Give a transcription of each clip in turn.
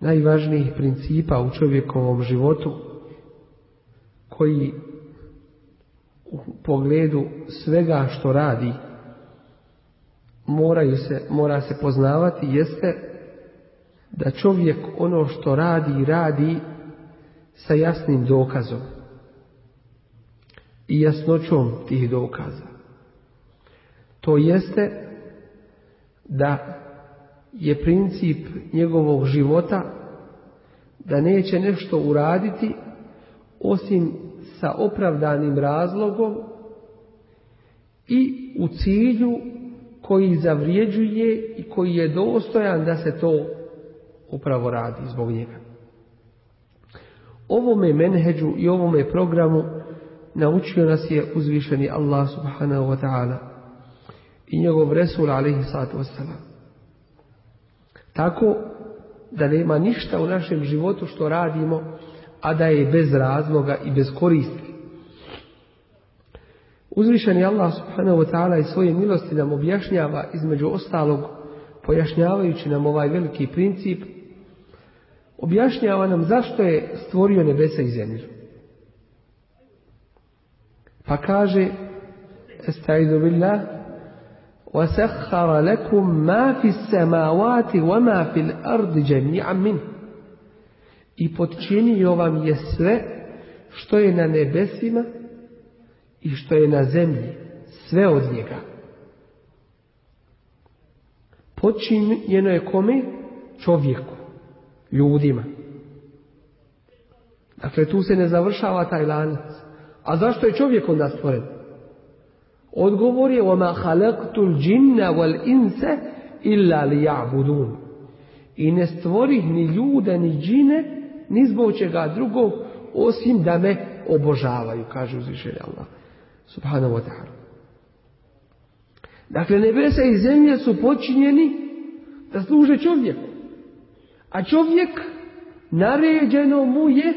najvažnijih principa u čovjekovom životu koji u pogledu svega što radi moraju se, mora se poznavati jeste da čovjek ono što radi radi sa jasnim dokazom i jasnoćom tih dokaza. To jeste da je princip njegovog života da neće nešto uraditi osim sa opravdanim razlogom i u cilju koji zavrijeđuje i koji je dostojan da se to upravo radi zbog njega. Ovome menheđu i ovome programu naučio nas je uzvišeni Allah subhanahu wa ta'ala i njegov Resul alaihi sallatu wassalam. Tako da nema ništa u našem životu što radimo, a da je bez razloga i bez koristi. Uzvišeni Allah subhanahu wa ta'ala i svoje milosti nam objašnjava između ostalog, pojašnjavajući nam ovaj veliki princip, objašnjava nam zašto je stvorio nebesa i zemlju. Pa kaže, estaizu billah, وسخر لكم ما في السماوات وما في الأرض جميعا منه i podčinio vam je sve što je na nebesima i što je na zemlji, sve od njega. Podčinjeno je kome? Čovjeku, ljudima. Dakle, tu se ne završava taj lanac. A zašto je čovjek onda stvoren? Odgovor je وَمَا خَلَقْتُ الْجِنَّ وَالْإِنْسَ إِلَّا لِيَعْبُدُونَ I ne stvorih ni ljude, ni džine, ni zbog čega drugog, osim da me obožavaju, kaže uzvišenje Allah. Subhanahu wa ta'ala. Dakle, nebesa i zemlje su počinjeni da služe čovjeku. A čovjek naređeno mu je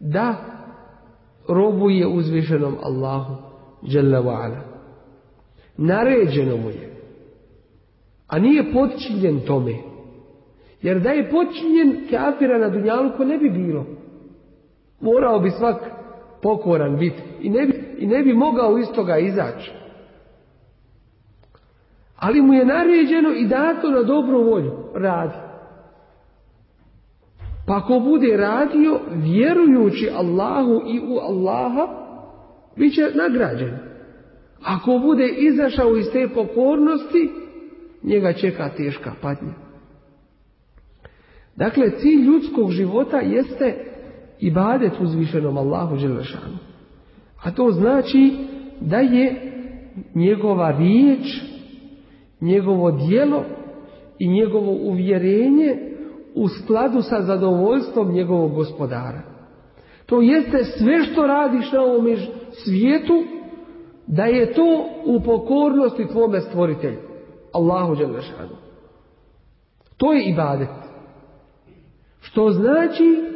da robuje uzvišenom Allahu Jalla wa'ala. Naređeno mu je. A nije podčinjen tome. Jer da je podčinjen kafira na dunjalku ne bi bilo. Morao bi svak pokoran biti. I ne bi, i ne bi mogao iz toga izaći. Ali mu je naređeno i dato na dobru volju. Radi. Pa ako bude radio vjerujući Allahu i u Allaha, bit će nagrađen. Ako bude izašao iz te pokornosti, njega čeka teška patnja. Dakle, cilj ljudskog života jeste ibadet uzvišenom Allahu Đelešanu. A to znači da je njegova riječ, njegovo dijelo i njegovo uvjerenje u skladu sa zadovoljstvom njegovog gospodara. To jeste sve što radiš na ovome svijetu, da je to u pokornosti tvome stvoritelju. Allahu Đelešanu. To je ibadet. Što znači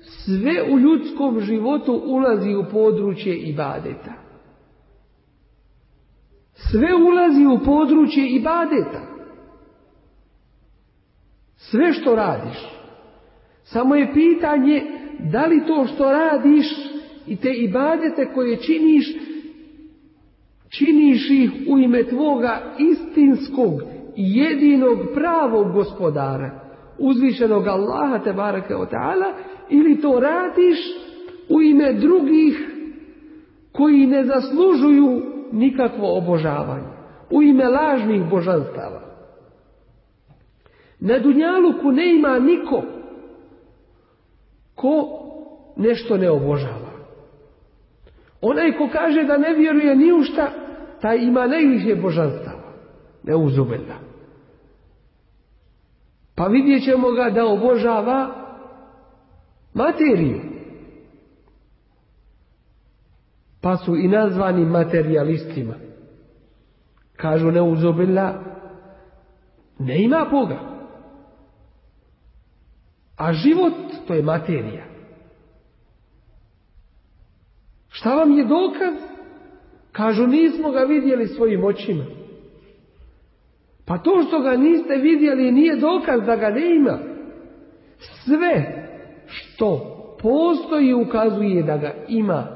sve u ljudskom životu ulazi u područje ibadeta. Sve ulazi u područje ibadeta. Sve što radiš. Samo je pitanje da li to što radiš i te ibadete koje činiš, činiš ih u ime tvoga istinskog jedinog pravog gospodara, uzvišenog Allaha te barake o ta'ala ili to radiš u ime drugih koji ne zaslužuju nikakvo obožavanje. U ime lažnih božanstava. Na Dunjaluku ne ima niko ko nešto ne obožava. Onaj ko kaže da ne vjeruje ni u šta, taj ima najviše božanstava. Ne. Pa vidjet ćemo ga da obožava materiju. Pa su i nazvani materialistima. Kažu ne ne ima Boga. A život to je materija. Šta vam je dokaz? Kažu nismo ga vidjeli svojim očima. Pa to što ga niste vidjeli nije dokaz da ga ne ima. Sve što postoji ukazuje da ga ima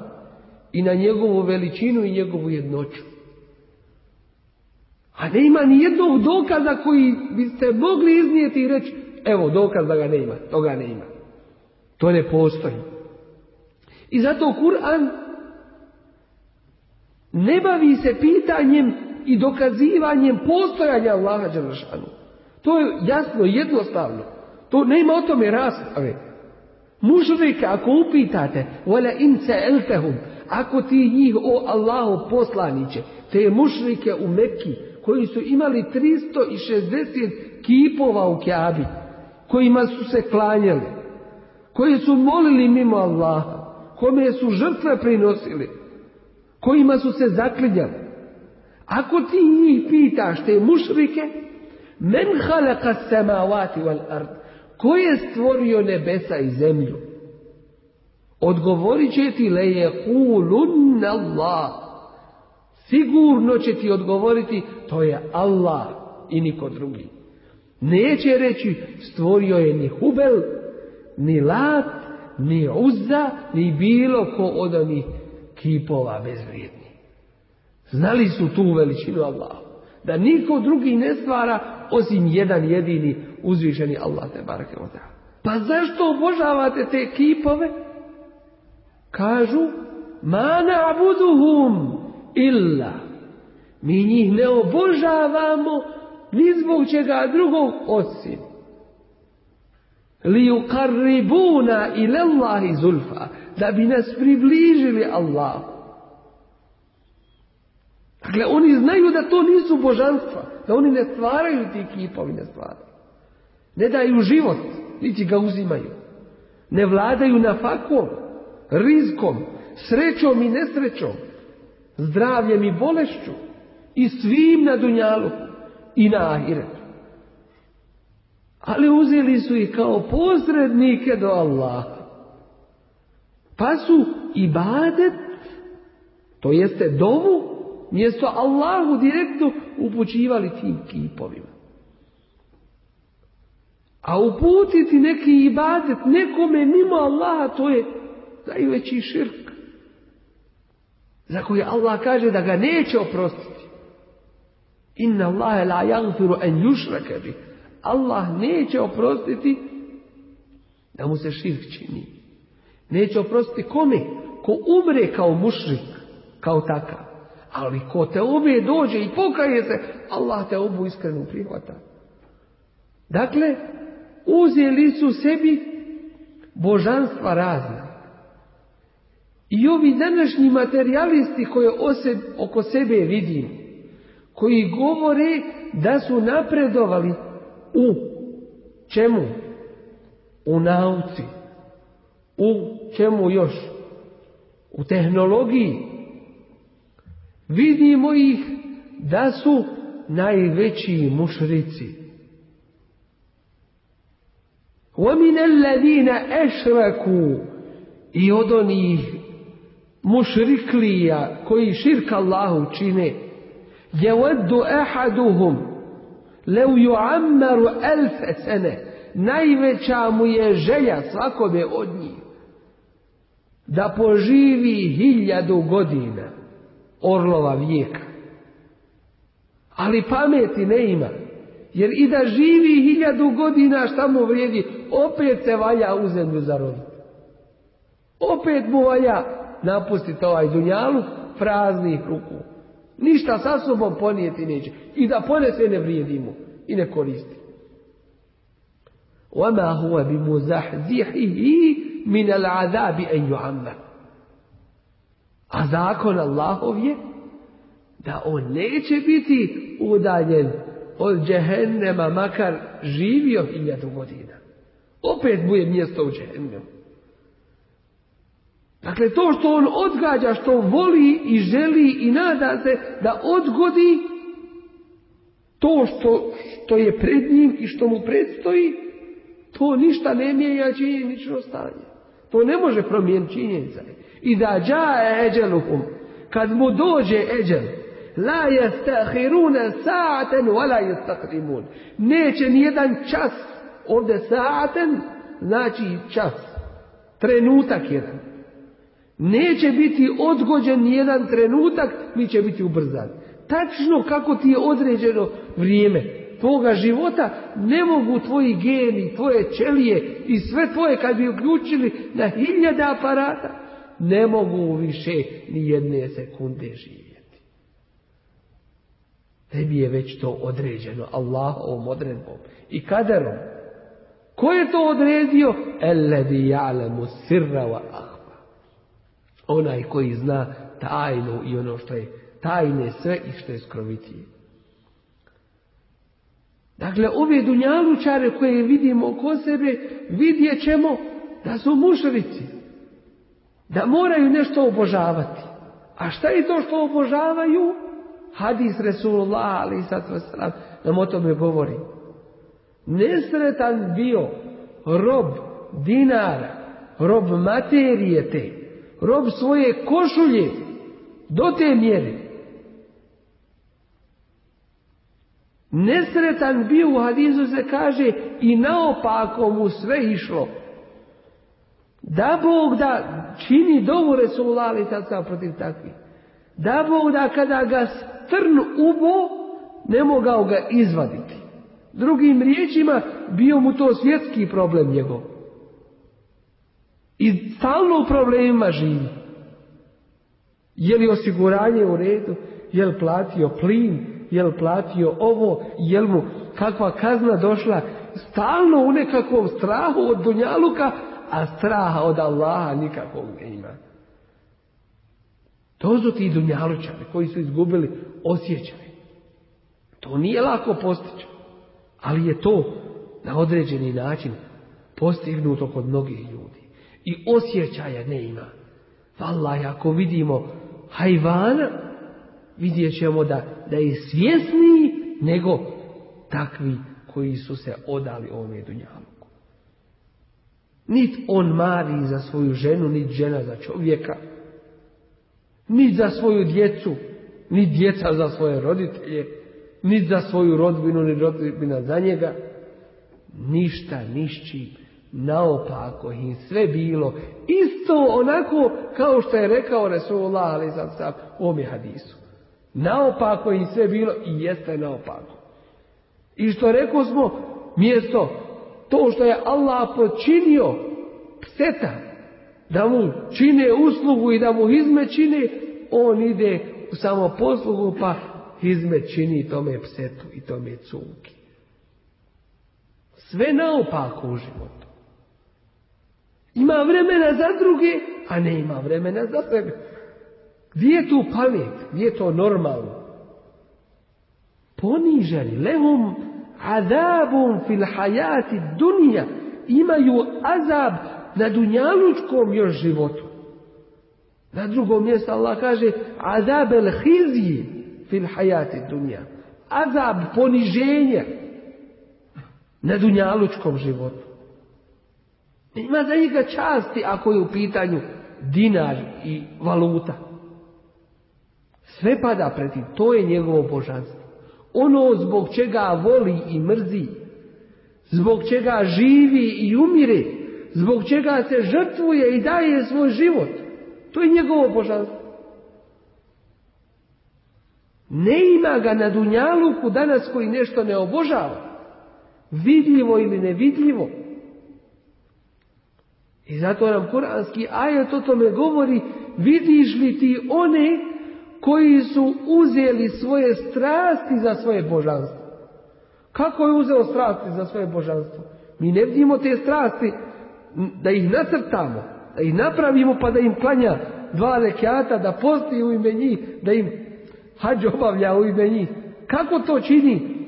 i na njegovu veličinu i njegovu jednoću. A ne ima ni jednog dokaza koji biste mogli iznijeti i reći evo dokaz da ga ne ima, toga ne ima. To ne postoji. I zato Kur'an ne bavi se pitanjem i dokazivanjem postojanja Allaha Đelešanu. To je jasno, jednostavno. To nema o tome rasprave. Mušrike, ako upitate, wala in eltehum, ako ti njih, o Allahu poslaniće, te mušrike u Mekki, koji su imali 360 kipova u Kjabi, kojima su se klanjali, koji su molili mimo Allaha, kome su žrtve prinosili, kojima su se zaklinjali. Ako ti njih pitaš te mušrike, men halaka samavati wal ard, ko je stvorio nebesa i zemlju? Odgovorit će ti leje kulun Allah. Sigurno će ti odgovoriti, to je Allah i niko drugi. Neće reći, stvorio je ni Hubel, ni Lat, ni Uzza, ni bilo ko od onih kipova bezvrijedni. Znali su tu veličinu Allahu. Da niko drugi ne stvara osim jedan jedini uzvišeni Allah te barake Pa zašto obožavate te kipove? Kažu, ma na'buduhum illa. Mi njih ne obožavamo ni zbog čega drugog osim. Li yuqarribuna ila Allahi zulfa da bi nas približili Allahu. Dakle, oni znaju da to nisu božanstva, da oni ne stvaraju ti kipovi, ne stvaraju. Ne daju život, niti ga uzimaju. Ne vladaju na fakom, rizkom, srećom i nesrećom, zdravljem i bolešću i svim na dunjalu i na ahiretu. Ali uzeli su ih kao posrednike do Allaha. Pa su ibadet, to jeste dovu, mjesto Allahu direktno upućivali tim kipovima. A uputiti neki ibadet nekome mimo Allaha, to je najveći širk. Za koji Allah kaže da ga neće oprostiti. Inna Allahe la jagfiru en yushraka bi. Allah neće oprostiti da mu se širk čini. Neće oprostiti kome? Ko umre kao mušrik, kao takav. Ali ko te ubije, dođe i pokaje se, Allah te obu iskreno prihvata. Dakle, uzeli su sebi božanstva razna. I ovi današnji materialisti koje oko sebe vidim, koji govore da su napredovali u čemu? U nauci, u čemu još? U tehnologiji. Vidimo ih da su najveći mušrici. وَمِنَ الَّذِينَ أَشْرَكُوا I od onih mušriklija koji širka Allahu čine يَوَدُّ أَحَدُهُمْ لَوْ يُعَمَّرُ أَلْفَ سَنَةً Najveća mu je želja svakome od njih da poživi hiljadu godina orlova vijeka. Ali pameti ne ima. Jer i da živi hiljadu godina šta mu vrijedi, opet se valja u zemlju zaroviti. Opet mu valja napustiti ovaj dunjalu praznih ruku. Ništa sa sobom ponijeti neće. I da ponese ne vrijedi mu i ne koristi. وَمَا هُوَ بِمُزَحْزِحِهِ مِنَ الْعَذَابِ أَنْ يُعَمَّ A zakon Allahov je da on neće biti udaljen od džehennema makar živio hiljadu godina. Opet mu je mjesto u džehennemu. Dakle, to što on odgađa, što voli i želi i nada se da odgodi to što, što je pred njim i što mu predstoji, to ništa ne mijenja činjenično stanje. To ne može promijeniti činjenica. I da džaje eđeluhum, kad mu dođe eđel, la jestahirune sa'aten, wala jestakrimun. Neće nijedan čas, ovdje sa'aten, znači čas, trenutak jedan. Neće biti odgođen nijedan trenutak, mi će biti ubrzan. Tačno kako ti je određeno vrijeme tvoga života, ne mogu tvoji geni, tvoje ćelije i sve tvoje kad bi uključili na hiljade aparata, ne mogu više ni jedne sekunde živjeti. Tebi je već to određeno Allahovom odredbom i kaderom. Ko je to odredio? Elledi ja'lemu sirra. Onaj koji zna tajnu i ono što je tajne sve i što je skrovitije. Dakle, ove dunjalučare koje vidimo oko sebe, vidjet ćemo da su mušrici. Da moraju nešto obožavati. A šta je to što obožavaju? Hadis Resulullah, ali sad nam o tome govori. Nesretan bio rob dinara, rob materije te, rob svoje košulje, do te mjere. Nesretan bio u hadisu se kaže i naopako mu sve išlo. Da Bog da čini dovu Resulullah ali sad protiv takvih. Da Bog da kada ga strn ubo ne mogao ga izvaditi. Drugim riječima bio mu to svjetski problem njegov. I stalno u problemima živi. Je li osiguranje u redu? Je li platio plin? Je li platio ovo? Je li mu kakva kazna došla? Stalno u nekakvom strahu od Dunjaluka, a straha od Allaha nikakvog ne ima. To su ti Dunjalučani koji su izgubili osjećaj. To nije lako postići. Ali je to na određeni način postignuto kod mnogih ljudi. I osjećaja ne ima. Vallahi, ako vidimo hajvana, vidjet ćemo da, da je svjesniji nego takvi koji su se odali ovome dunjaluku. Nit on mari za svoju ženu, nit žena za čovjeka, nit za svoju djecu, nit djeca za svoje roditelje, nit za svoju rodbinu, ni rodbina za njega. Ništa, nišći, naopako im sve bilo. Isto onako kao što je rekao Resulullah ali sam sam u ome hadisu. Naopako im sve bilo i jeste naopako. I što rekao smo, mjesto, to što je Allah počinio pseta, da mu čine uslugu i da mu izme čine, on ide u samoposlugu pa izmet čini tome psetu i tome cunki. Sve naopako u životu. Ima vremena za druge, a ne ima vremena za sebe. Gdje je tu pamet? Gdje je to normalno? Poniženi, lehum azabum fil hajati dunija. Imaju azab na dunjalučkom još životu. Na drugom mjestu Allah kaže azab el hizji fil hajati dunija. Azab poniženja na dunjalučkom životu. Ima za njega časti ako je u pitanju dinar i valuta. Sve pada pred tim. To je njegovo božanstvo. Ono zbog čega voli i mrzi. Zbog čega živi i umire. Zbog čega se žrtvuje i daje svoj život. To je njegovo božanstvo. Ne ima ga na Dunjaluku danas koji nešto ne obožava. Vidljivo ili nevidljivo. I zato nam kuranski ajet o tome govori, vidiš li ti one koji su uzeli svoje strasti za svoje božanstvo. Kako je uzeo strasti za svoje božanstvo? Mi ne vidimo te strasti da ih nacrtamo, da ih napravimo pa da im klanja dva lekjata, da posti u ime njih, da im hađ obavlja u ime njih. Kako to čini?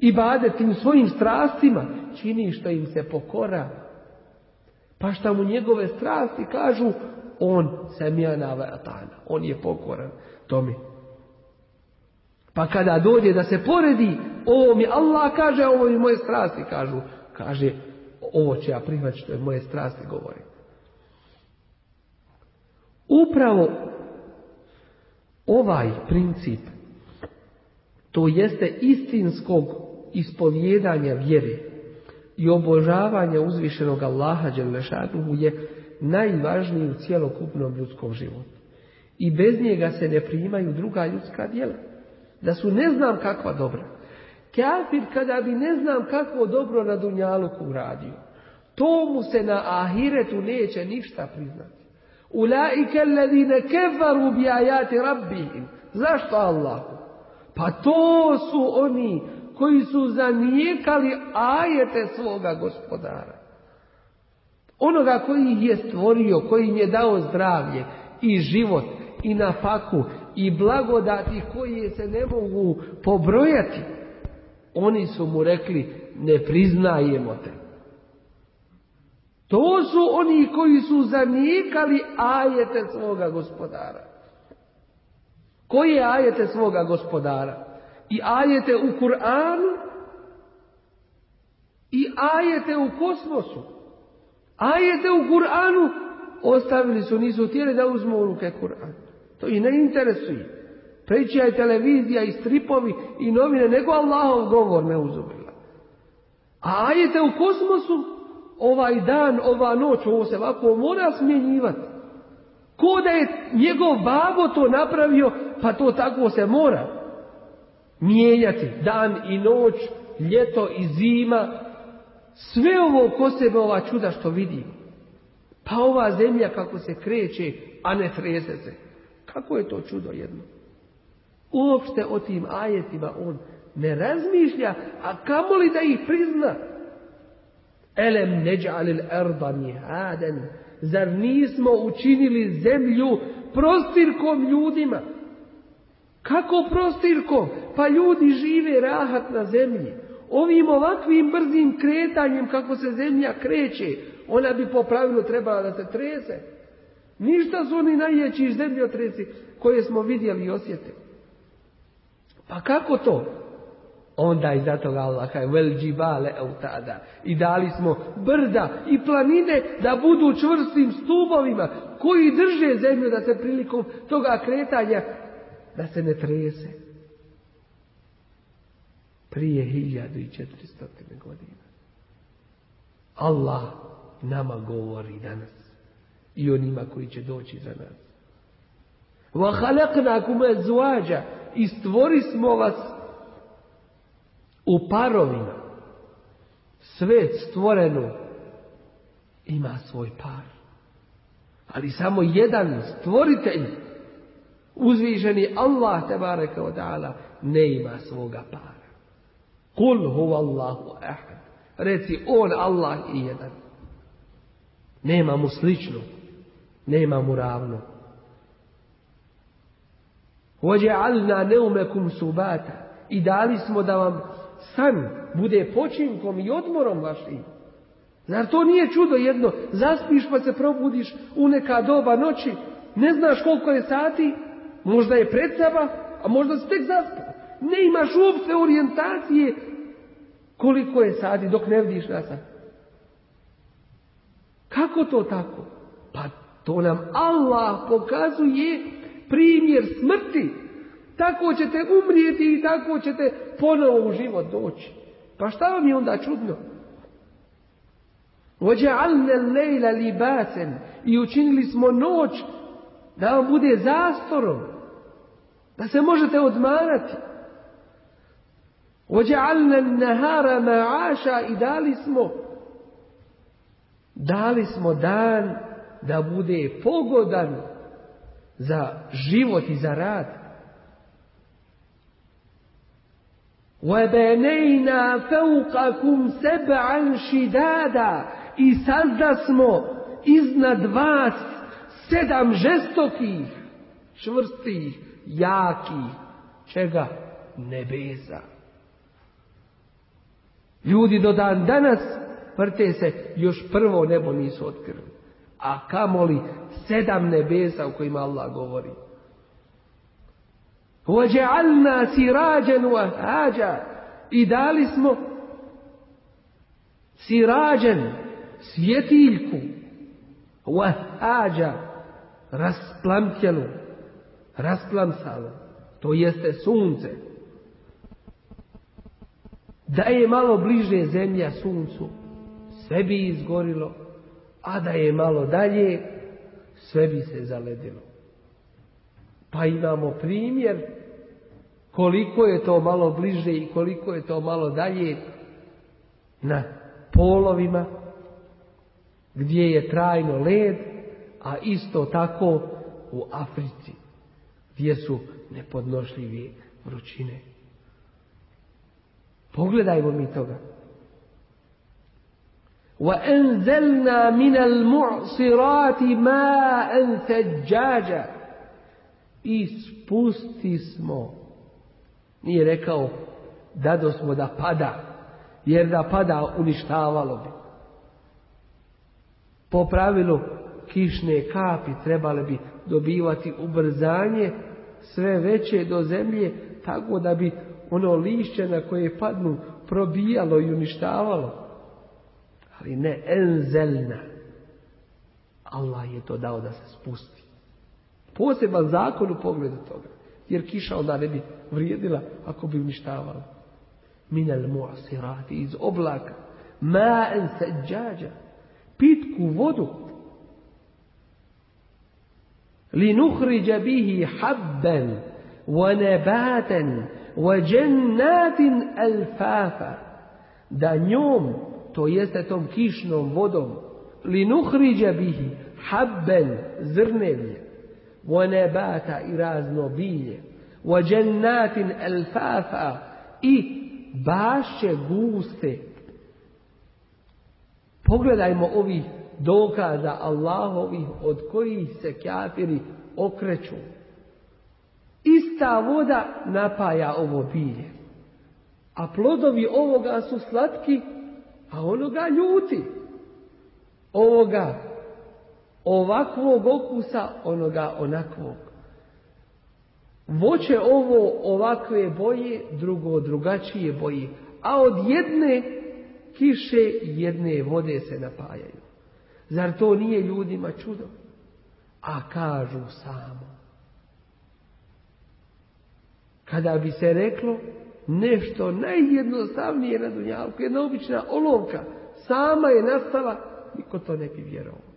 I bade tim svojim strastima čini što im se pokora. Pa šta mu njegove strasti kažu, on semjana vatana, on je pokoran tome. Pa kada dođe da se poredi, ovo mi Allah kaže, ovo mi moje strasti kažu. Kaže, ovo će ja prihvatiti što je moje strasti govori. Upravo ovaj princip, to jeste istinskog ispovjedanja vjere i obožavanja uzvišenog Allaha Đelešanuhu je najvažniji u cjelokupnom ljudskom životu. I bez njega se ne primaju druga ljudska djela. Da su ne znam kakva dobra. Kafir kada bi ne znam kakvo dobro na Dunjaluku uradio, to mu se na ahiretu neće ništa priznati. Ulaike alladine kefaru bi ajati rabbihim. Zašto Allahu? Pa to su oni koji su zanijekali ajete svoga gospodara. Onoga koji ih je stvorio, koji im je dao zdravlje i život i na faku i blagodati koje se ne mogu pobrojati. Oni su mu rekli ne priznajemo te. To su oni koji su zanijekali ajete svoga gospodara. Koje ajete svoga gospodara? I ajete u Kur'anu i ajete u kosmosu. Ajete u Kur'anu ostavili su, nisu htjeli da uzmu u ruke Kur'an. To ih ne interesuje. Priča je televizija i stripovi i novine, nego Allahov govor ne uzubila. A ajete u kosmosu, ovaj dan, ova noć, ovo se ovako mora smjenjivati. Ko da je njegov babo to napravio, pa to tako se mora mijenjati. Dan i noć, ljeto i zima, sve ovo ko sebe ova čuda što vidimo. Pa ova zemlja kako se kreće, a ne trese se. Kako je to čudo jedno? Uopšte o tim ajetima on ne razmišlja, a kamoli da ih prizna. Elem neđalil erda mihaden. Zar nismo učinili zemlju prostirkom ljudima? Kako prostirkom? Pa ljudi žive rahat na zemlji. Ovim ovakvim brzim kretanjem kako se zemlja kreće, ona bi po pravilu trebala da se trese. Ništa su oni najjeći zemljotresi koje smo vidjeli i osjetili. Pa kako to? Onda iza toga Allah kaže vel džibale eutada. I dali smo brda i planine da budu čvrstim stubovima koji drže zemlju da se prilikom toga kretanja da se ne trese. Prije 1400 godina. Allah nama govori danas i onima koji će doći za nas. وَخَلَقْنَاكُمْ أَزْوَاجًا I stvori smo vas u parovima. Sve stvoreno ima svoj par. Ali samo jedan stvoritelj, Uzviženi Allah te barekao ta'ala ne ima svoga para. Kul huwa Allahu ahad. Reci on Allah i jedan. Nema mu slično. Nema mu ravno. Vođe'alna neumekum subata. I dali smo da vam san bude počinkom i odmorom vašim. Zar to nije čudo jedno? Zaspiš pa se probudiš u neka doba noći. Ne znaš koliko je sati, možda je pred saba, a možda si tek zaspao. Ne imaš uopće orijentacije koliko je sati dok ne vidiš na sat. Kako to tako? Pa to nam Allah pokazuje primjer smrti. Tako ćete umrijeti i tako ćete ponovo u život doći. Pa šta vam je onda čudno? وَجَعَلْنَا lejla libasen I učinili smo noć da vam bude zastorom. Da se možete odmarati. وَجَعَلْنَا النَّهَارَ مَعَاشَ I dali smo, dali smo dan da bude pogodan za život i za rad. وَبَنَيْنَا فَوْقَكُمْ سَبْعًا شِدَادًا I sazda smo iznad vas sedam žestokih, čvrstih, jakih, čega? Nebesa. Ljudi do dan danas vrte se, još prvo nebo nisu otkrili. A kamoli sedam nebesa u kojima Allah govori. وَجَعَلْنَا سِرَاجًا وَهَاجًا I dali smo sirađen, svjetiljku, وَهَاجًا rasplamtjenu, rasplamsalo, to jeste sunce. Da je malo bliže zemlja suncu, sve bi izgorilo, a da je malo dalje, sve bi se zaledilo. Pa imamo primjer koliko je to malo bliže i koliko je to malo dalje na polovima gdje je trajno led, a isto tako u Africi gdje su nepodnošljivi vrućine. Pogledajmo mi toga. وَأَنزَلْنَا مِنَ الْمُعْصِرَاتِ مَاءً ثَجَّاجًا I spusti smo. Nije rekao dado smo da pada, jer da pada uništavalo bi. Po pravilu kišne kapi trebale bi dobivati ubrzanje sve veće do zemlje, tako da bi ono lišće na koje padnu probijalo i uništavalo. Ali ne enzelna. Allah je to dao da se spusti. Poseban zakon u pogledu toga. Jer kiša onda ne bi vrijedila ako bi uništavala. Minal muasirati iz oblaka. Ma'en seđađa. Pitku vodu. لنخرج به حبا ونباتا وجنات ألفافا. دانيوم تو يستم كيشنوم ودوم. لنخرج به حبا زرنيل ونباتا إراز نوبيل وجنات ألفافا. إي باش غوسته Pogledajmo ovih dokaza Allahovih od kojih se kafiri okreću. Ista voda napaja ovo bilje. A plodovi ovoga su slatki, a onoga ljuti. Ovoga ovakvog okusa, onoga onakvog. Voće ovo ovakve boje, drugo drugačije boje. A od jedne kiše jedne vode se napajaju. Zar to nije ljudima čudo? A kažu samo. Kada bi se reklo nešto najjednostavnije na Dunjalku, jedna obična olovka, sama je nastala, niko to ne bi vjerovao.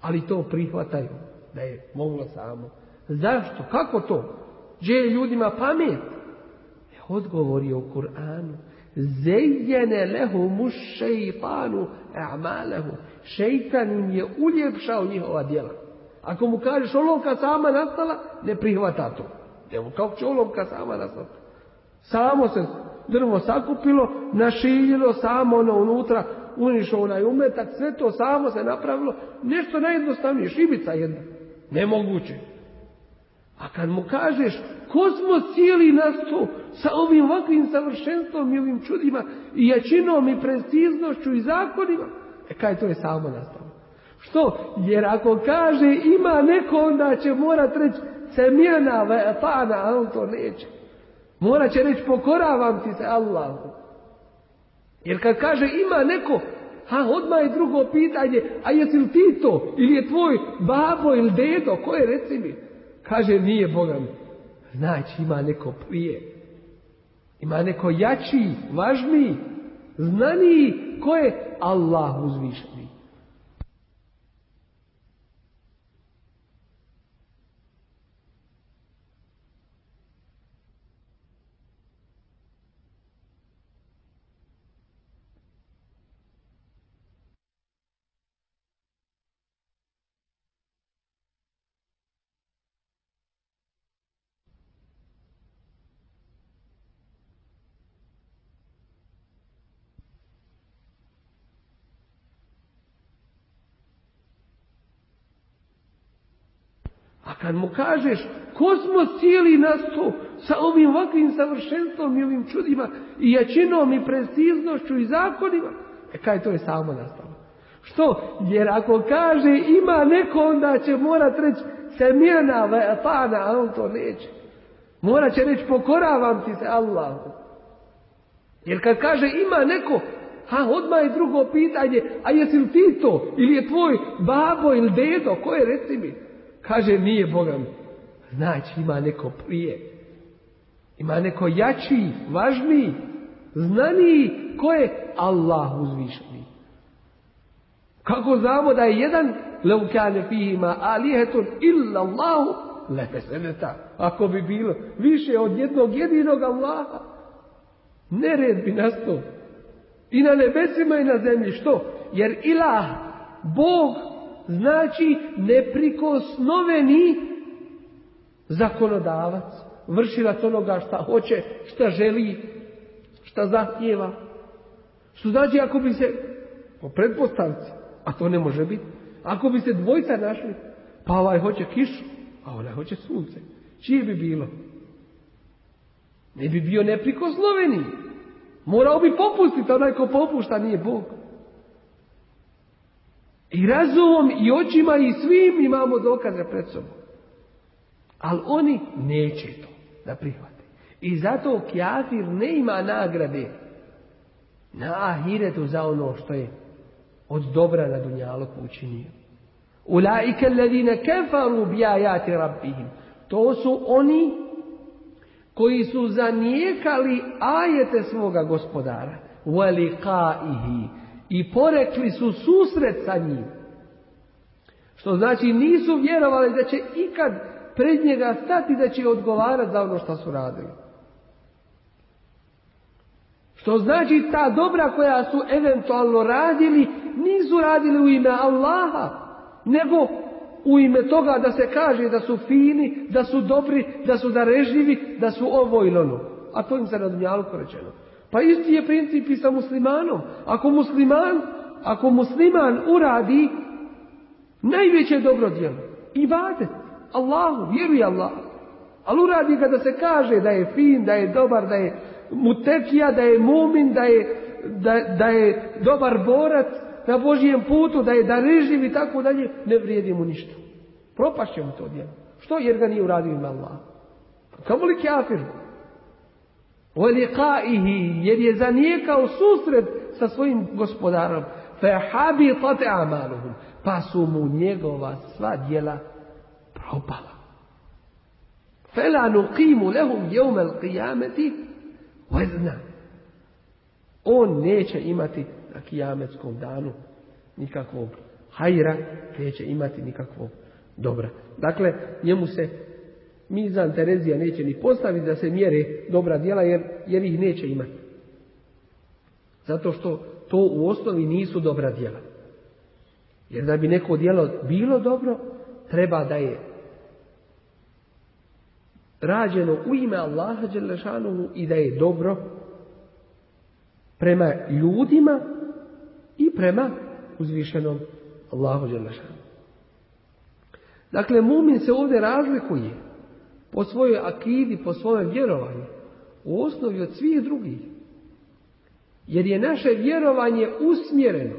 Ali to prihvataju, da je moglo samo. Zašto? Kako to? Gdje je ljudima pamet? E, odgovor je u Kur'anu. Zejjene lehu muš šeitanu a'malehu. Šeitan im je uljepšao njihova djela. Ako mu kažeš olovka sama nastala, ne prihvata to. Evo, kako će olovka sama nastati? Samo se drvo sakupilo, našiljilo, samo ono unutra, unišao onaj umetak, sve to samo se napravilo. Nešto najjednostavnije, šibica jedna. Nemoguće. A kad mu kažeš, kosmos cijeli nasto sa ovim ovakvim savršenstvom i ovim čudima i jačinom i preciznošću i zakonima, e kaj to je samo nastalo. Što? Jer ako kaže ima neko, onda će morat reći semjena pana, a on to neće. Morat će reći pokoravam ti se Allahu. Jer kad kaže ima neko, a odmah je drugo pitanje, a jesi li ti to? Ili je tvoj babo ili dedo? Ko je reci mi? Kaže nije Boga mi. Znači ima neko prije. Ima neko jači, važniji, znaniji. Ko je? Allah uzvišeni. Kad mu kažeš kosmos cijeli nasto sa ovim ovakvim savršenstvom i ovim čudima i jačinom i preciznošću i zakonima, e kaj to je samo nastalo. Što? Jer ako kaže ima neko, onda će morat reći semjena, pana, a on to neće. Morat će reći pokoravam ti se Allahu. Jer kad kaže ima neko, a odmah je drugo pitanje, a jesi li ti to? Ili je tvoj babo ili dedo? Ko je reci mi? Kaže nije Boga mi. Znači ima neko prije. Ima neko jači, važniji, znaniji. Ko je? Allah uzvišeni. Kako znamo da je jedan leukane fihima alihetun illa Allahu lefeseneta. Ako bi bilo više od jednog jedinog Allaha, nered bi nastao. I na nebesima i na zemlji. Što? Jer ilah, Bog, znači neprikosnoveni zakonodavac, vršilac onoga šta hoće, šta želi, šta zahtjeva. Što znači ako bi se, po pretpostavci, a to ne može biti, ako bi se dvojca našli, pa ovaj hoće kišu, a onaj hoće sunce, čije bi bilo? Ne bi bio neprikosnoveni. Morao bi popustiti, onaj ko popušta nije Bog. I razumom i očima i svim imamo dokaze pred sobom. Ali oni neće to da prihvate. I zato kjafir ne ima nagrade na ahiretu za ono što je od dobra na dunjaluku učinio. Ulaike alladine kefaru bi ajati rabbihim. To su oni koji su zanijekali ajete svoga gospodara. Velikaihi. I porekli su susret sa njim. Što znači nisu vjerovali da će ikad pred njega stati da će odgovarati za ono što su radili. Što znači ta dobra koja su eventualno radili, nisu radili u ime Allaha, nego u ime toga da se kaže da su fini, da su dobri, da su darežljivi, da su ovo ili. A to im se na dunjalku rečeno. Pa isti je princip i sa muslimanom. Ako musliman, ako musliman uradi najveće dobro djelo, ibadet, Allahu, vjeruje Allah. Ali uradi ga da se kaže da je fin, da je dobar, da je mutekija, da je mumin, da je, da, da je dobar borac na Božijem putu, da je darežljiv i tako dalje, ne vrijedi mu ništa. Propašće mu to djelo. Što? Jer ga nije uradio ima Allah. Kamo li kafir? وَلِقَائِهِ jer je zanijekao susret sa svojim gospodarom. فَحَبِطَتْ أَعْمَالُهُمْ Pa su mu njegova sva djela propala. فَلَا نُقِيمُ لَهُمْ يَوْمَ الْقِيَامَةِ وَزْنَا On neće imati na kijametskom danu nikakvog hajra, neće imati nikakvog dobra. Dakle, njemu se mizan Terezija neće ni postaviti da se mjere dobra djela jer, jer ih neće imati. Zato što to u osnovi nisu dobra djela. Jer da bi neko djelo bilo dobro, treba da je rađeno u ime Allaha Đelešanuhu i da je dobro prema ljudima i prema uzvišenom Allahu Đelešanuhu. Dakle, mumin se ovdje razlikuje po svojoj akidi, po svojem vjerovanju, u osnovi od svih drugih. Jer je naše vjerovanje usmjereno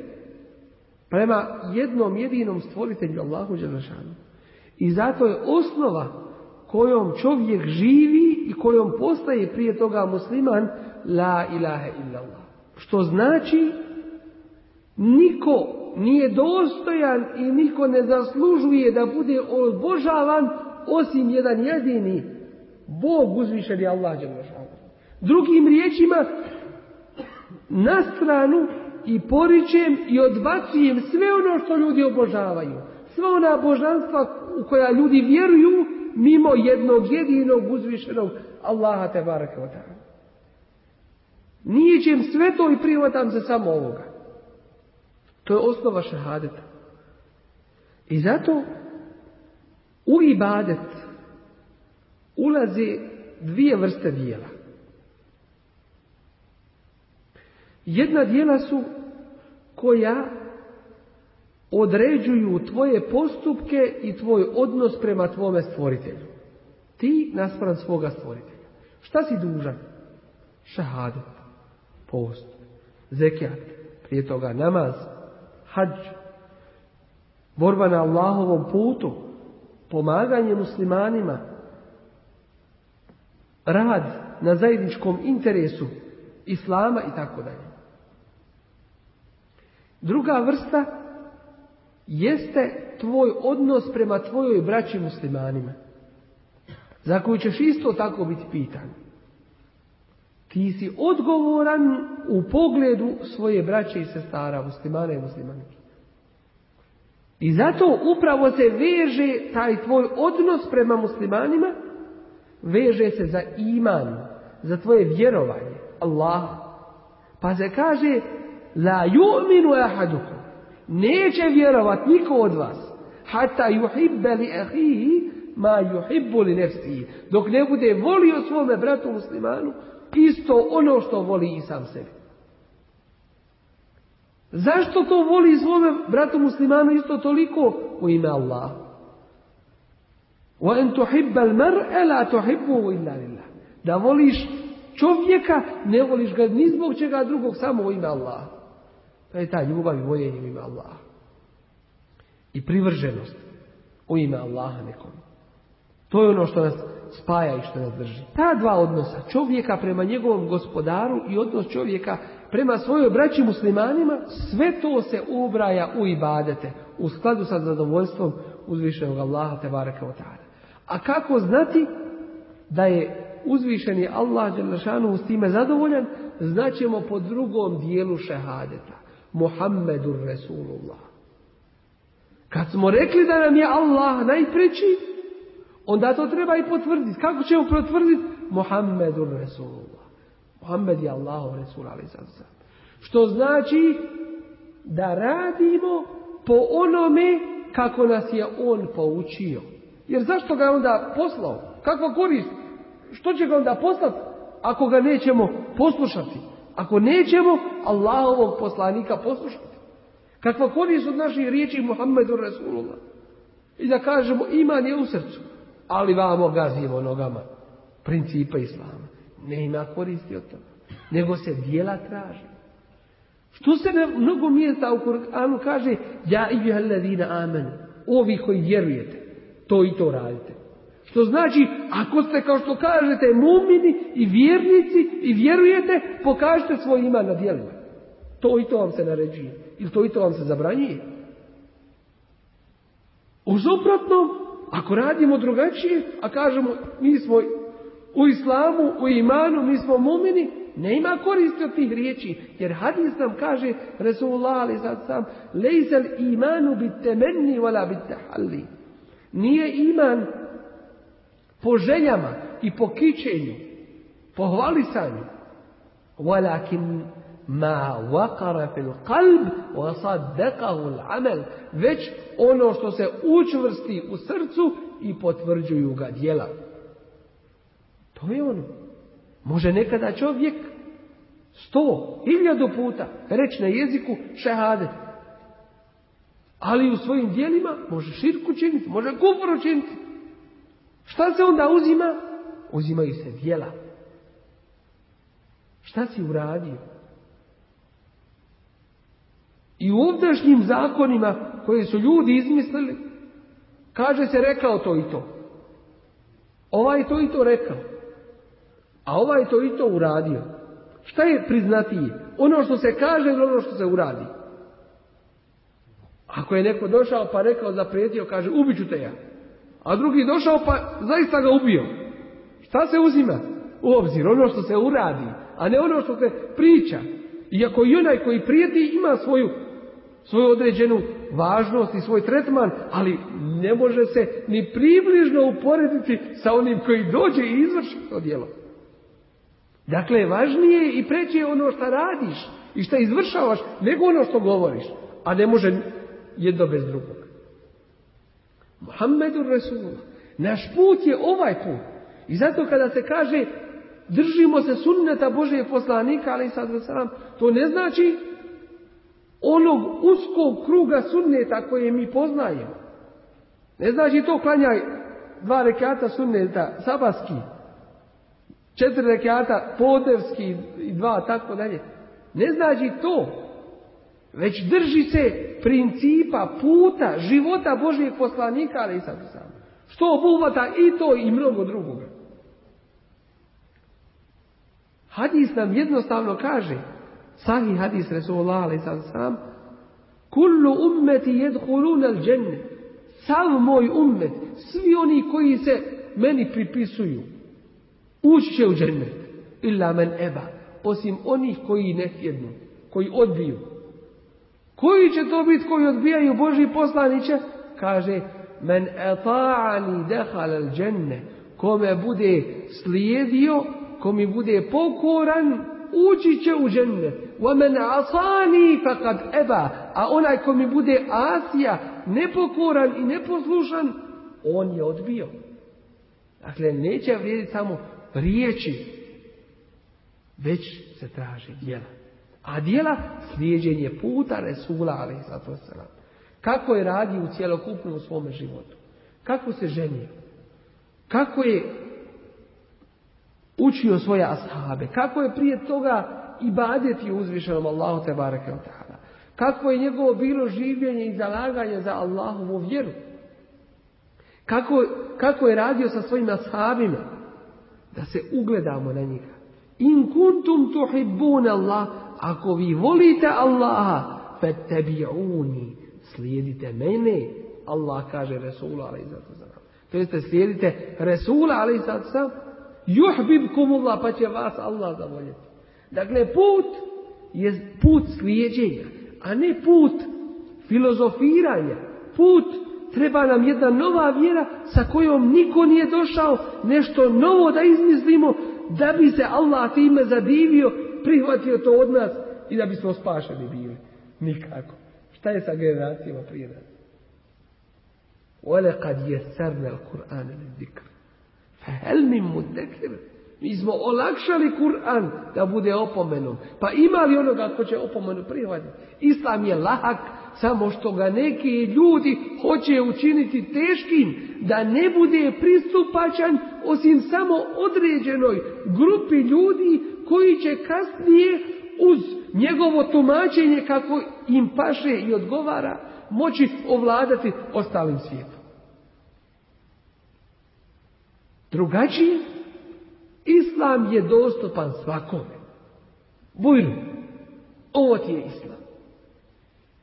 prema jednom jedinom stvoritelju Allahu Đelešanu. I zato je osnova kojom čovjek živi i kojom postaje prije toga musliman la ilaha illallah. Što znači niko nije dostojan i niko ne zaslužuje da bude obožavan osim jedan jedini Bog uzvišeni Allah Đelešanu. Drugim riječima, na stranu i poričem i odbacujem sve ono što ljudi obožavaju. Sve ona božanstva u koja ljudi vjeruju mimo jednog jedinog uzvišenog Allaha te barake Nijećem sve to i prihvatam se samo ovoga. To je osnova šehadeta. I zato u ibadet ulaze dvije vrste dijela. Jedna dijela su koja određuju tvoje postupke i tvoj odnos prema tvome stvoritelju. Ti naspram svoga stvoritelja. Šta si dužan? Šahadet, post, zekijat, prije toga namaz, hađ, borba na Allahovom putu, pomaganje muslimanima, rad na zajedničkom interesu islama i tako dalje. Druga vrsta jeste tvoj odnos prema tvojoj braći muslimanima, za koju ćeš isto tako biti pitan. Ti si odgovoran u pogledu svoje braće i sestara, muslimana i muslimanike. I zato upravo se veže taj tvoj odnos prema muslimanima, veže se za iman, za tvoje vjerovanje, Allah. Pa se kaže, la ju'minu ahadukum. Neće vjerovat niko od vas. Hata yuhibbe li ahihi ma yuhibbu li nefsihi. Dok ne bude volio svome bratu muslimanu, isto ono što voli i sam sebi. Zašto to voli svome bratu muslimanu isto toliko? U ime Allah. وَأَن تُحِبَّ الْمَرْءَ لَا تُحِبُّهُ إِلَّا لِلَّهِ Da voliš čovjeka, ne voliš ga ni zbog čega drugog, samo u ime Allah. To je ta ljubav i voljenje u ime Allah. I privrženost u ime Allaha nekom. To je ono što nas spaja i što nas drži. Ta dva odnosa, čovjeka prema njegovom gospodaru i odnos čovjeka prema svojoj braći muslimanima, sve to se ubraja u ibadete, u skladu sa zadovoljstvom uzvišenog Allaha te baraka A kako znati da je uzvišeni Allah Đelešanu s time zadovoljan, znaćemo po drugom dijelu šehadeta. Muhammedur Resulullah. Kad smo rekli da nam je Allah najpreći, onda to treba i potvrditi. Kako ćemo potvrditi? Muhammedur Resulullah. Muhammed je Allahov Resul, ali Što znači da radimo po onome kako nas je On poučio. Jer zašto ga je onda poslao? Kakva korist? Što će ga onda poslati ako ga nećemo poslušati? Ako nećemo Allahovog poslanika poslušati. Kakva korist od naših riječi Muhammedu Rasulullah. I da kažemo iman je u srcu. Ali vamo gazimo nogama. Principa Islama. Ne ima koristi od toga. Nego se dijela traži. Što se na mnogo mjesta u Kur'anu kaže Ja i amen. Ovi koji vjerujete. To i to radite. Što znači, ako ste, kao što kažete, mumini i vjernici i vjerujete, pokažite svoj iman na djelima. To i to vam se naređuje. Ili to i to vam se zabranjuje. U ako radimo drugačije, a kažemo, mi smo u islamu, u imanu, mi smo mumini, ne ima koristi od tih riječi, jer hadis nam kaže, Resulullah ali sad sam, lejzel imanu bit temenni wala bit tahalli. Nije iman po željama i po kićenju, po hvalisanju. Walakin ma waqara fil qalb wa saddaqahu al-amal. Već ono što se učvrsti u srcu i potvrđuju ga djela. To je ono. Može nekada čovjek sto, hiljadu puta reći na jeziku šehadet. Ali u svojim dijelima može širku činiti, može kufru činiti. Šta se onda uzima? Uzimaju se djela. Šta si uradio? I u ovdašnjim zakonima koje su ljudi izmislili, kaže se rekao to i to. Ovaj to i to rekao. A ovaj to i to uradio. Šta je priznatije? Ono što se kaže ili ono što se uradi? Ako je neko došao pa rekao, zaprijetio, kaže, ubiću te ja a drugi došao pa zaista ga ubio. Šta se uzima u obzir? Ono što se uradi, a ne ono što se priča. Iako i onaj koji prijeti ima svoju, svoju određenu važnost i svoj tretman, ali ne može se ni približno uporediti sa onim koji dođe i izvrši to djelo. Dakle, važnije i preće ono što radiš i što izvršavaš, nego ono što govoriš. A ne može jedno bez drugog. Muhammedu Rasulullah. Naš put je ovaj put. I zato kada se kaže držimo se sunneta Božije poslanika, ali sad to ne znači onog uskog kruga sunneta koje mi poznajemo. Ne znači to klanjaj dva rekata sunneta sabaski, četiri rekata podevski i dva tako dalje. Ne znači to, već drži se principa, puta, života Božijeg poslanika, ali i sad sam. Što obuhvata i to i mnogo drugoga. Hadis nam jednostavno kaže, sahih hadis Resulullah ali sad sam, kullu ummeti jedhulun al dženne, sav moj ummet, svi oni koji se meni pripisuju, ući će u džennet, illa men eba, osim onih koji ne sjednu, koji odbiju. Koji će to biti koji odbijaju Boži poslaniće? Kaže, men eta'ani dehal al dženne, kome bude slijedio, ko bude pokoran, ući će u džennet. وَمَنْ عَصَانِي فَقَدْ eba, A onaj ko mi bude asija, nepokoran i neposlušan, on je odbio. Dakle, neće vrijediti samo riječi, već se traži djela. A djela slijeđenje puta Resula, ali zato se Kako je radio u cjelokupnom svome životu? Kako se ženio? Kako je učio svoje ashabe? Kako je prije toga i badeti uzvišenom Allahu te bareke Kako je njegovo bilo življenje i zalaganje za Allahovu vjeru? Kako, kako je radio sa svojim ashabima? Da se ugledamo na njega. In kuntum tuhibbun Allah, ako vi volite Allaha, fattabi'uni, slijedite mene. Allah kaže alaihi sallam. To jeste slijedite Resula alaihi sallam, juhbibkum Allah, pa će vas Allah zavoljeti. Dakle, put je put slijeđenja, a ne put filozofiranja. Put treba nam jedna nova vjera sa kojom niko nije došao, nešto novo da izmislimo, da bi se Allah time zadivio, prihvatio to od nas i da bismo spašeni bili. Nikako. Šta je sa generacijama prije nas? وَلَقَدْ يَسَّرْنَا الْقُرْآنَ لِذِكْرِ فَهَلْ مِنْ مُدَّكِرِ mi smo olakšali Kur'an da bude opomenom. Pa ima li onoga ko će opomenu prihvatiti? Islam je lahak, samo što ga neki ljudi hoće učiniti teškim, da ne bude pristupačan osim samo određenoj grupi ljudi koji će kasnije uz njegovo tumačenje kako im paše i odgovara moći ovladati ostalim svijetom. Drugačije Islam je dostupan svakome. Bujru, ovo ti je Islam.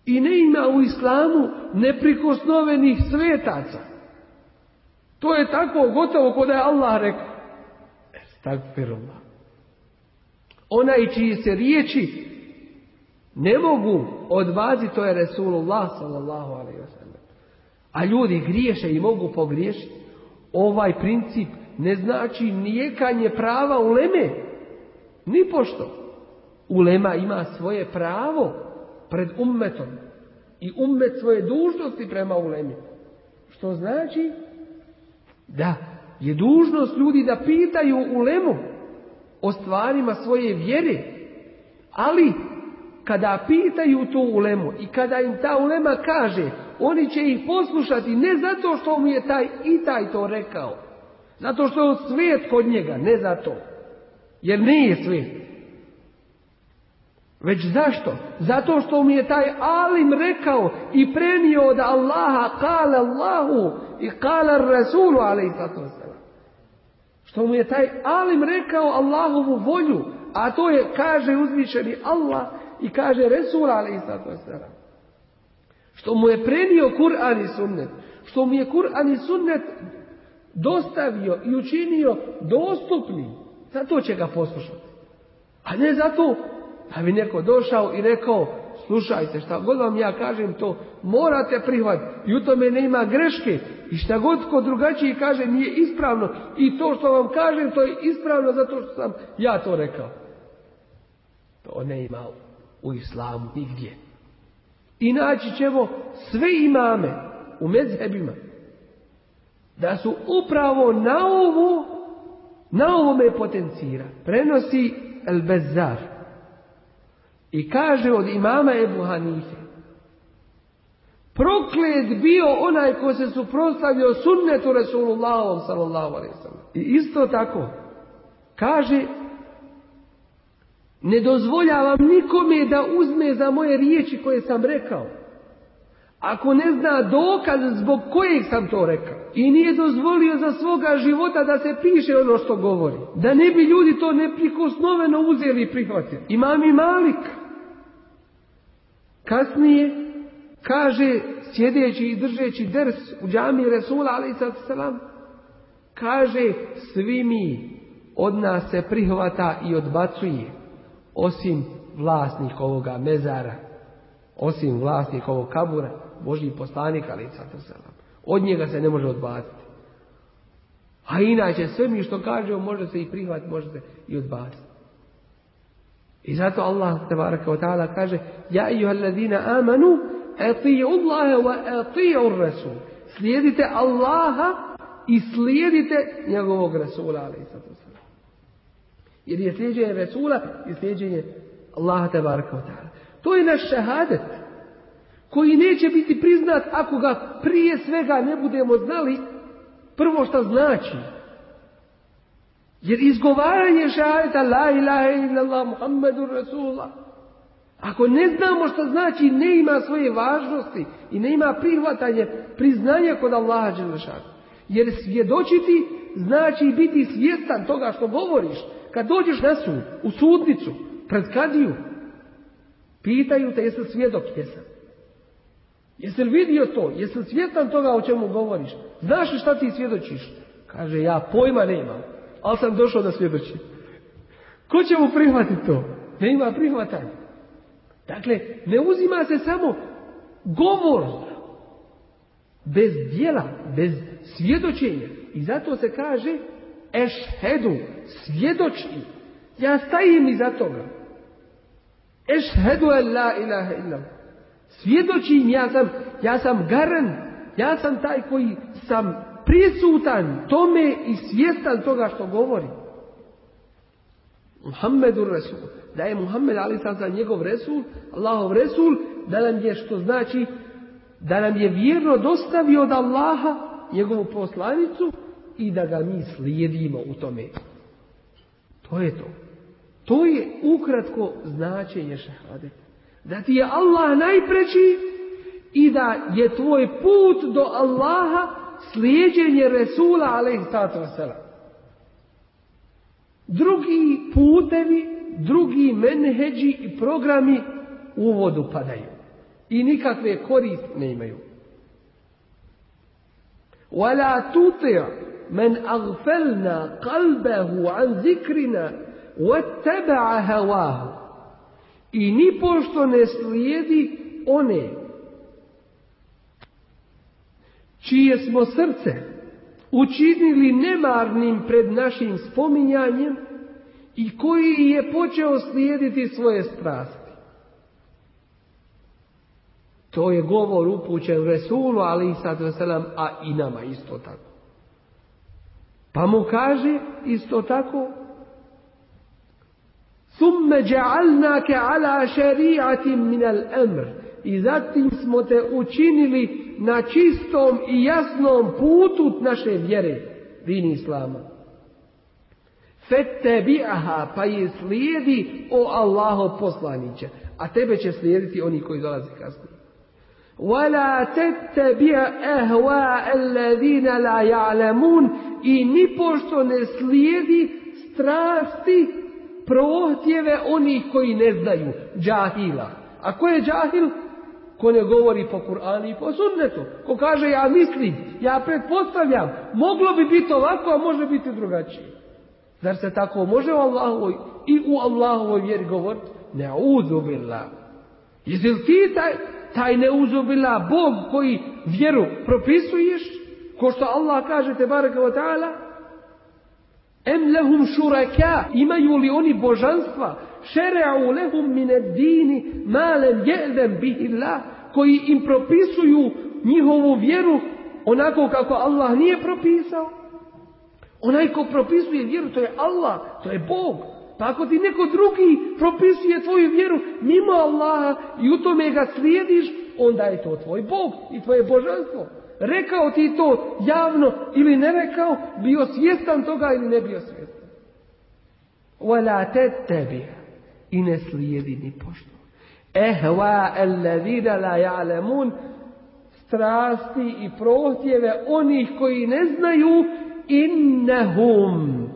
I ne ima u Islamu neprikosnovenih svetaca. To je tako gotovo kod je Allah rekao. Estagfirullah. Onaj čiji se riječi ne mogu odvaziti, to je Resulullah sallallahu alaihi A ljudi griješe i mogu pogriješiti. Ovaj princip ne znači nijekanje prava uleme. Ni pošto. Ulema ima svoje pravo pred ummetom. I ummet svoje dužnosti prema ulemi. Što znači da je dužnost ljudi da pitaju ulemu o stvarima svoje vjere. Ali kada pitaju tu ulemu i kada im ta ulema kaže, oni će ih poslušati ne zato što mu je taj i taj to rekao, zato što je svijet kod njega, ne zato. Jer nije svijet. Već zašto? Zato što mi je taj alim rekao i prenio od Allaha kale Allahu i kale Rasulu Što mu je taj alim rekao Allahovu volju, a to je kaže uzvišeni Allah i kaže Resul ali Što mu je prenio Kur'an i sunnet. Što mu je Kur'an i sunnet dostavio i učinio dostupnim, zato će ga poslušati. A ne zato da bi neko došao i rekao, slušajte, šta god vam ja kažem to, morate prihvatiti i u tome nema greške i šta god ko drugačiji kaže nije ispravno i to što vam kažem to je ispravno zato što sam ja to rekao. To ne ima u islamu nigdje. I naći ćemo sve imame u mezhebima da su upravo na ovo, na ovome potencira. Prenosi El Bezar. I kaže od imama Ebu Hanife, proklet bio onaj ko se suprotstavio sunnetu Resulullahom sallallahu I isto tako, kaže, ne dozvoljavam nikome da uzme za moje riječi koje sam rekao. Ako ne zna dokaz zbog kojeg sam to rekao. I nije dozvolio za svoga života da se piše ono što govori. Da ne bi ljudi to neprikosnoveno uzeli i prihvatili. Imam i Malik. Kasnije kaže, sjedeći i držeći ders u džami Resula, ali salam, kaže, svi mi od nas se prihvata i odbacuje, osim vlasnik ovoga mezara, osim vlasnik ovog kabura, Božji poslanik, ali salam. Od njega se ne može odbaciti. A inače, sve mi što kažemo može se i prihvatiti, može se i odbaciti. I zato Allah tabaraka wa ta'ala kaže Ja ladina amanu Atiju Allahe wa atiju Rasul Slijedite Allaha i slijedite njegovog Rasula Jer je slijedjenje Rasula i slijedjenje Allaha tabaraka wa. To je naš šahadet koji neće biti priznat ako ga prije svega ne budemo znali prvo što znači. Jer izgovaranje šahadeta la ilaha illallah Muhammedur Rasulullah ako ne znamo što znači ne ima svoje važnosti i ne ima prihvatanje priznanja kod Allaha Đelešanu. Jer svjedočiti znači biti svjestan toga što govoriš. Kad dođeš na sud, u sudnicu, pred kadiju, pitaju te jesi svjedok, jesam. Jesi li vidio to? Jesi li svjestan toga o čemu govoriš? Znaš li šta ti svjedočiš? Kaže, ja pojma nemam, ali sam došao da svjedočim. Ko će mu prihvatiti to? Ne ima prihvatanja. Dakle, ne uzima se samo govor bez dijela, bez svjedočenja. I zato se kaže ešhedu, svjedoči. Ja stajim iza toga. Ešhedu en la ilaha illa. Svjedočim, ja sam, ja sam garan, ja sam taj koji sam prisutan tome i svjestan toga što govori. Muhammedu Resul. Da je Muhammed ali za njegov Resul, Allahov Resul, da nam je što znači da nam je vjerno dostavio od Allaha njegovu poslanicu i da ga mi slijedimo u tome. To je to. To je ukratko značenje šehadeta. Da ti je Allah najpreći i da je tvoj put do Allaha slijeđenje Resula alaihi Drugi putevi, drugi menheđi i programi u vodu padaju. I nikakve korist ne imaju. ولا تطع من أغفلنا قلبه عن ذكرنا واتبع هواه i ni pošto ne slijedi one čije smo srce učinili nemarnim pred našim spominjanjem i koji je počeo slijediti svoje strasti. To je govor upućen Resulu, ali i sad veselam, a i nama isto tako. Pa mu kaže isto tako Summe ja'alnake ala šari'atim min al-amr. I zatim smo te učinili na čistom i jasnom putu naše vjere, dini Islama. Fettebi'aha, pa je slijedi o Allaho poslaniće, a tebe će slijediti oni koji dolaze kasnije. وَلَا تَتَّبِعَ أَهْوَاءَ الَّذِينَ لَا يَعْلَمُونَ I nipošto ne slijedi strasti prohtjeve onih koji ne znaju, džahila. A ko je džahil? Ko ne govori po Kur'anu i po sunnetu. Ko kaže ja mislim, ja pretpostavljam, moglo bi biti ovako, a može biti drugačije. Zar se tako može u Allahovoj i u Allahovoj vjeri govoriti? Ne billah. Jesi li ti taj, taj neuzubila Bog koji vjeru propisuješ? Ko što Allah kaže te baraka wa ta'ala? Em lehum šuraka, imaju li oni božanstva? Šere'u lehum mine dini malem je'dem bihillah, koji im propisuju njihovu vjeru onako kako Allah nije propisao? Onaj ko propisuje vjeru, to je Allah, to je Bog. Pa ako ti neko drugi propisuje tvoju vjeru mimo Allaha i u tome ga slijediš, onda je to tvoj Bog i tvoje božanstvo. Rekao ti to javno ili ne rekao, bio svjestan toga ili ne bio svjestan. Wala tebi i ne slijedi ni pošto. Ehva alladhina la ja'lamun strasti i prohtjeve onih koji ne znaju innahum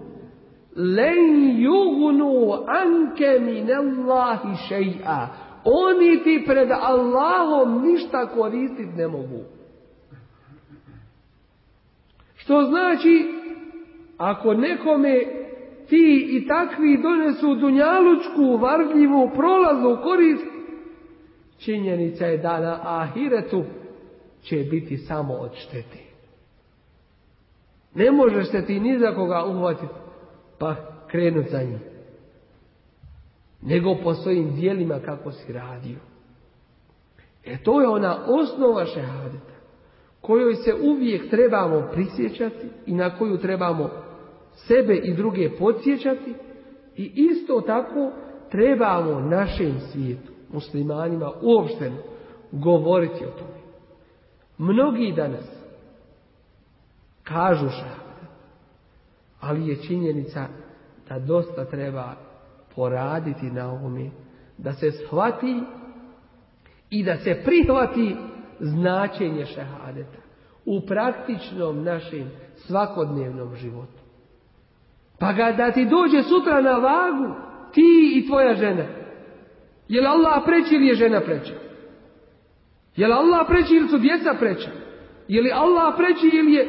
len jugnu anke min Allahi še'a. Oni ti pred Allahom ništa koristiti ne mogu. Što znači, ako nekome ti i takvi donesu dunjalučku, varljivu, prolaznu korist, činjenica je da na ahiretu će biti samo od štete. Ne možeš se ti ni za koga uhvatiti, pa krenut za njim. Nego po svojim dijelima kako si radio. E to je ona osnova šehadeta kojoj se uvijek trebamo prisjećati i na koju trebamo sebe i druge podsjećati i isto tako trebamo našem svijetu, muslimanima uopšteno, govoriti o tome. Mnogi danas kažu šahadet, ali je činjenica da dosta treba poraditi na ovome, da se shvati i da se prihvati značenje šehadeta u praktičnom našem svakodnevnom životu. Pa ga da ti dođe sutra na vagu, ti i tvoja žena. Je li Allah preći ili je žena preća? Je li Allah preći ili su djeca preća? Je li Allah preći ili je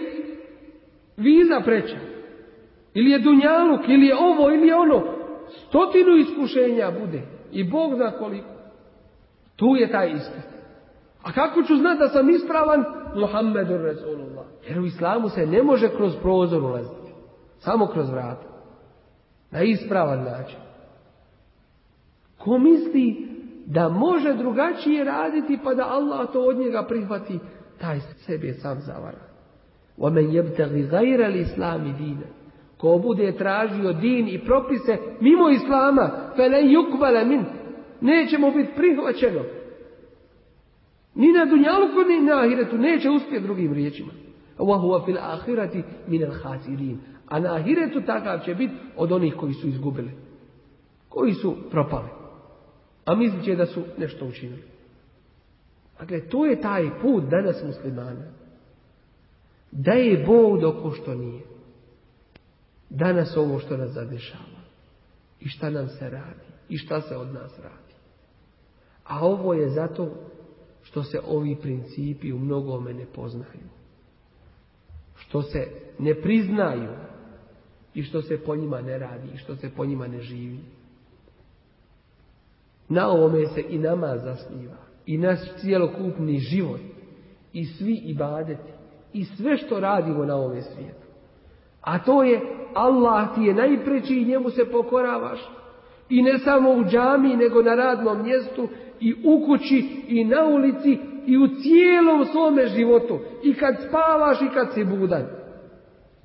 viza preća? Ili je dunjaluk, ili je ovo, ili je ono. Stotinu iskušenja bude. I Bog zna koliko. Tu je taj ispit. A kako ću znati da sam ispravan? Muhammedu Rasulullah. Jer u islamu se ne može kroz prozor ulaziti. Samo kroz vrata. Na ispravan način. Ko misli da može drugačije raditi pa da Allah to od njega prihvati, taj sebi je sam zavara. Omen jebtagi gajra li islami dina. Ko bude tražio din i propise mimo islama, fe ne yukbala min. Nećemo biti prihvaćeno. Ni na dunjaluku, ni na ahiretu neće uspjeti drugim riječima. وَهُوَ فِي الْآخِرَةِ مِنَ الْحَاسِرِينَ A na ahiretu takav će biti od onih koji su izgubili. Koji su propali. A mislit će da su nešto učinili. Dakle, to je taj put danas muslimana. Da je Bog doko što nije. Danas ovo što nas zadešava. I šta nam se radi. I šta se od nas radi. A ovo je zato što se ovi principi u mnogome ne poznaju. Što se ne priznaju i što se po njima ne radi i što se po njima ne živi. Na ovome se i nama zasniva i naš cijelokupni život i svi ibadeti i sve što radimo na ovome svijetu. A to je Allah ti je najpreći i njemu se pokoravaš. I ne samo u džami, nego na radnom mjestu i u kući i na ulici i u cijelom svome životu. I kad spavaš i kad si budan.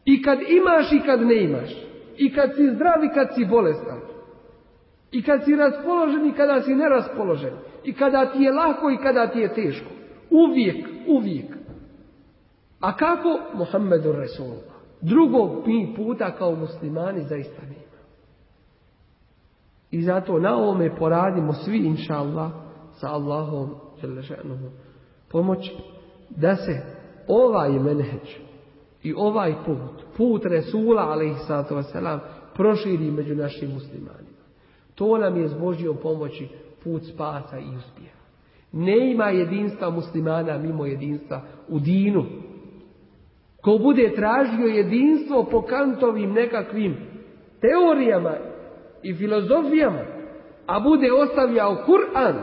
I kad imaš i kad ne imaš. I kad si zdrav i kad si bolestan. I kad si raspoložen i kada si neraspoložen. I kada ti je lako i kada ti je teško. Uvijek, uvijek. A kako? Muhammedu Resulullah. Drugog mi puta kao muslimani zaista nema. I zato na ovome poradimo svi, inša Allah, sa Allahom pomoć, da se ovaj menheđ i ovaj put, put Resula, alaihissalatu wasalam, proširi među našim muslimanima. To nam je s Božjom pomoći put spasa i uspjeha. Ne ima jedinstva muslimana mimo jedinstva u dinu. Ko bude tražio jedinstvo po kantovim nekakvim teorijama i filozofijama, a bude ostavljao Kur'an,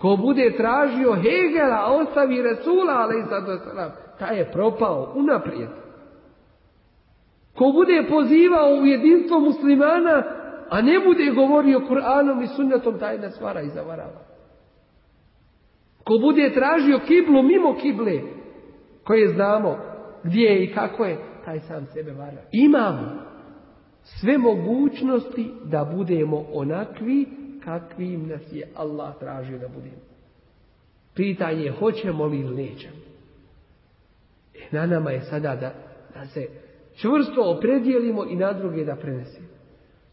ko bude tražio Hegela, a ostavi Resula, ali taj je propao unaprijed. Ko bude pozivao u jedinstvo muslimana, a ne bude govorio Kur'anom i sunnetom, taj ne stvara i zavarava. Ko bude tražio kiblu mimo kible, koje znamo gdje je i kako je, taj sam sebe vara. Imamo sve mogućnosti da budemo onakvi kakvim nas je Allah tražio da budemo. Pitanje je hoćemo li ili nećemo. E, na nama je sada da, da se čvrsto opredijelimo i na druge da prenesemo.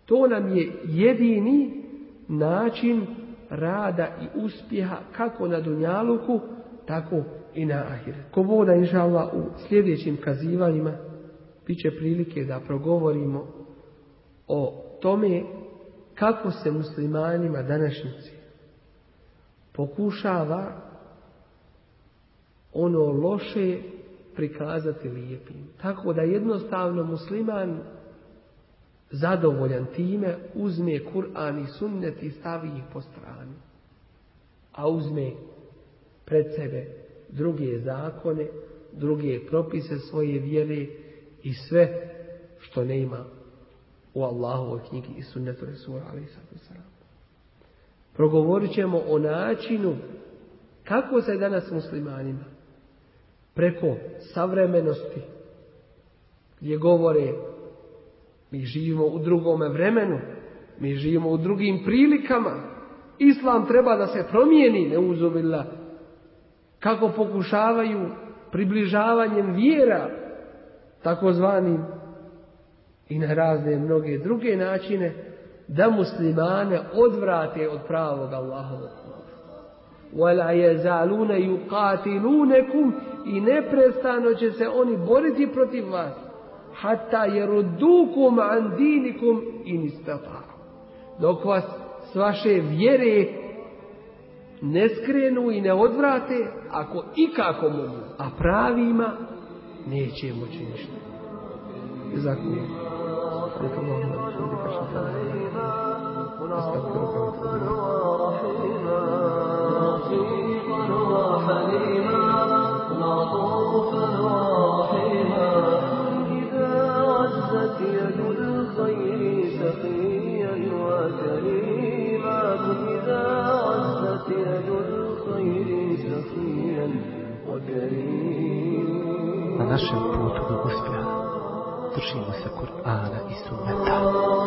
To nam je jedini način rada i uspjeha kako na Dunjaluku, tako i na Ahire. Ko voda, inša Allah, u sljedećim kazivanjima bit će prilike da progovorimo o tome kako se muslimanima današnjici pokušava ono loše prikazati lijepim. Tako da jednostavno musliman zadovoljan time uzme Kur'an i sunnet i stavi ih po strani. A uzme pred sebe druge zakone, druge propise svoje vjere i sve što ne ima u Allahovoj knjigi i sunnetu Resula Progovorit ćemo o načinu kako se danas muslimanima preko savremenosti gdje govore mi živimo u drugome vremenu, mi živimo u drugim prilikama, Islam treba da se promijeni, ne uzubila, kako pokušavaju približavanjem vjera, takozvanim i na razne mnoge druge načine, da muslimane odvrate od pravog Allahovog وَلَا يَزَالُونَ يُقَاتِلُونَكُمْ i neprestano će se oni boriti protiv vas hatta jerudukum an dinikum in dok vas s vaše vjere ne skrenu i ne odvrate ako ikako mogu a pravima neće moći ništa جزاكم الله سبحانك اللهم وبحمدك اشهد ان لا استغفرك يد الخير سقيا وكريما إذا عزت يد الخير سقيا وكريما držimo se Kur'ana i sunneta.